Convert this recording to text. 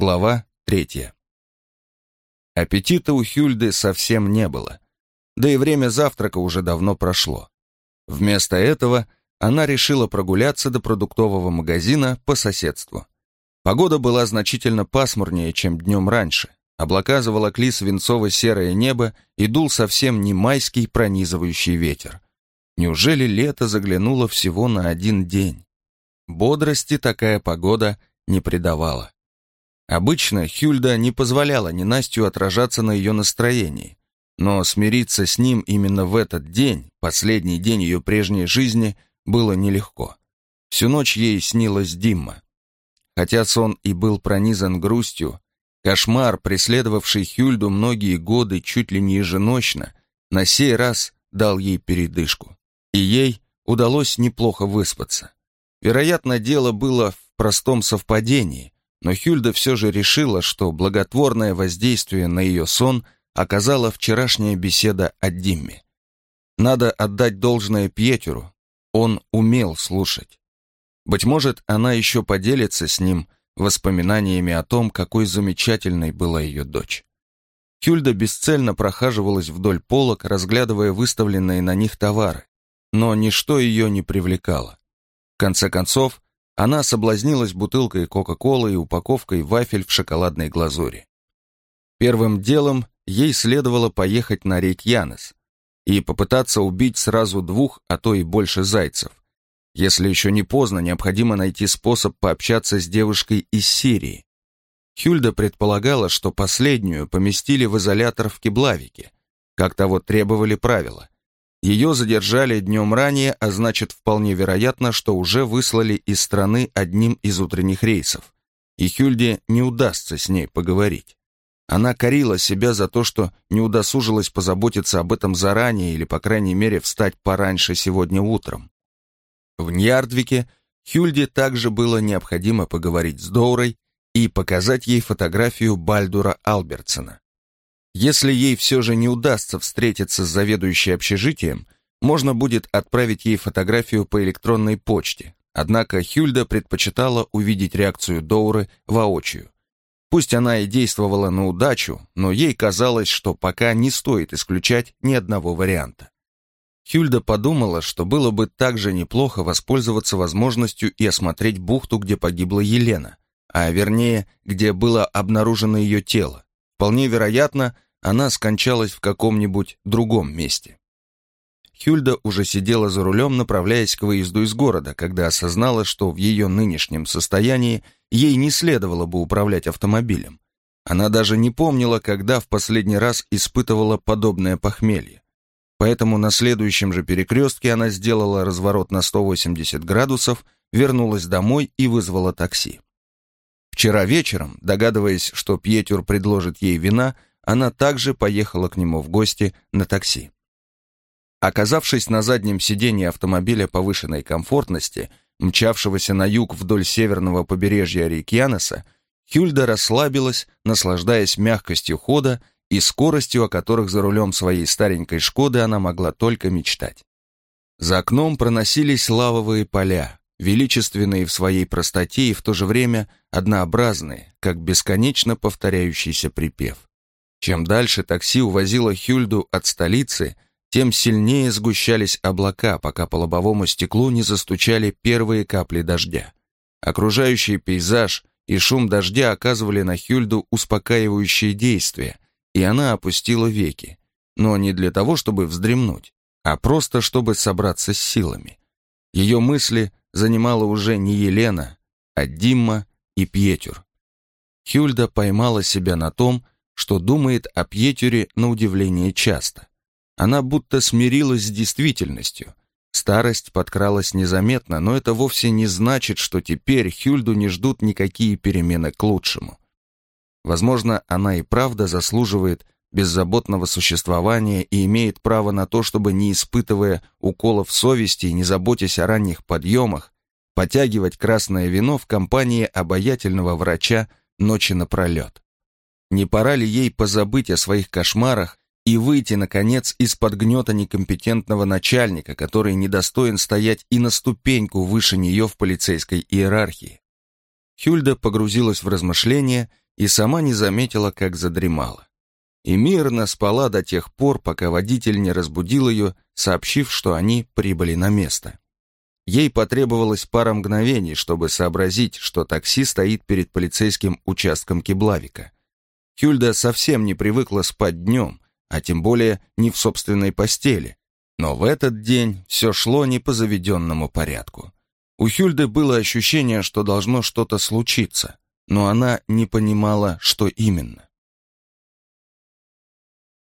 Глава третья. Аппетита у Хюльды совсем не было. Да и время завтрака уже давно прошло. Вместо этого она решила прогуляться до продуктового магазина по соседству. Погода была значительно пасмурнее, чем днем раньше. Облака заволокли свинцово-серое небо и дул совсем не майский пронизывающий ветер. Неужели лето заглянуло всего на один день? Бодрости такая погода не придавала. Обычно Хюльда не позволяла ненастью отражаться на ее настроении, но смириться с ним именно в этот день, последний день ее прежней жизни, было нелегко. Всю ночь ей снилась Димма. Хотя сон и был пронизан грустью, кошмар, преследовавший Хюльду многие годы чуть ли не еженочно, на сей раз дал ей передышку. И ей удалось неплохо выспаться. Вероятно, дело было в простом совпадении, но Хюльда все же решила, что благотворное воздействие на ее сон оказала вчерашняя беседа о Димме. Надо отдать должное Пьетеру, он умел слушать. Быть может, она еще поделится с ним воспоминаниями о том, какой замечательной была ее дочь. Хюльда бесцельно прохаживалась вдоль полок, разглядывая выставленные на них товары, но ничто ее не привлекало. В конце концов, она соблазнилась бутылкой Кока-Колы и упаковкой вафель в шоколадной глазури. Первым делом ей следовало поехать на Рейкьянес и попытаться убить сразу двух, а то и больше зайцев. Если еще не поздно, необходимо найти способ пообщаться с девушкой из Сирии. Хюльда предполагала, что последнюю поместили в изолятор в Кеблавике, как того требовали правила. Ее задержали днем ранее, а значит, вполне вероятно, что уже выслали из страны одним из утренних рейсов. И Хюльде не удастся с ней поговорить. Она корила себя за то, что не удосужилась позаботиться об этом заранее или, по крайней мере, встать пораньше сегодня утром. В Ньярдвике Хюльде также было необходимо поговорить с Доурой и показать ей фотографию Бальдура Албертсона. Если ей все же не удастся встретиться с заведующей общежитием, можно будет отправить ей фотографию по электронной почте. Однако Хюльда предпочитала увидеть реакцию Доуры воочию. Пусть она и действовала на удачу, но ей казалось, что пока не стоит исключать ни одного варианта. Хюльда подумала, что было бы также неплохо воспользоваться возможностью и осмотреть бухту, где погибла Елена, а вернее, где было обнаружено ее тело. Вполне вероятно, она скончалась в каком-нибудь другом месте. Хюльда уже сидела за рулем, направляясь к выезду из города, когда осознала, что в ее нынешнем состоянии ей не следовало бы управлять автомобилем. Она даже не помнила, когда в последний раз испытывала подобное похмелье. Поэтому на следующем же перекрестке она сделала разворот на 180 градусов, вернулась домой и вызвала такси. Вчера вечером, догадываясь, что Пьетюр предложит ей вина, она также поехала к нему в гости на такси. Оказавшись на заднем сиденье автомобиля повышенной комфортности, мчавшегося на юг вдоль северного побережья Рейкьянеса, Хюльда расслабилась, наслаждаясь мягкостью хода и скоростью, о которых за рулем своей старенькой «Шкоды» она могла только мечтать. За окном проносились лавовые поля, величественные в своей простоте и в то же время однообразные, как бесконечно повторяющийся припев. Чем дальше такси увозило Хюльду от столицы, тем сильнее сгущались облака, пока по лобовому стеклу не застучали первые капли дождя. Окружающий пейзаж и шум дождя оказывали на Хюльду успокаивающее действие, и она опустила веки, но не для того, чтобы вздремнуть, а просто чтобы собраться с силами. Ее мысли занимала уже не Елена, а Димма и Пьетюр. Хюльда поймала себя на том, что думает о Пьетюре на удивление часто. Она будто смирилась с действительностью. Старость подкралась незаметно, но это вовсе не значит, что теперь Хюльду не ждут никакие перемены к лучшему. Возможно, она и правда заслуживает беззаботного существования и имеет право на то, чтобы, не испытывая уколов совести и не заботясь о ранних подъемах, потягивать красное вино в компании обаятельного врача ночи напролет. Не пора ли ей позабыть о своих кошмарах и выйти, наконец, из-под гнета некомпетентного начальника, который недостоин стоять и на ступеньку выше нее в полицейской иерархии? Хюльда погрузилась в размышления и сама не заметила, как задремала. И мирно спала до тех пор, пока водитель не разбудил ее, сообщив, что они прибыли на место. Ей потребовалось пара мгновений, чтобы сообразить, что такси стоит перед полицейским участком Киблавика. Хюльда совсем не привыкла спать днем, а тем более не в собственной постели. Но в этот день все шло не по заведенному порядку. У Хюльды было ощущение, что должно что-то случиться, но она не понимала, что именно.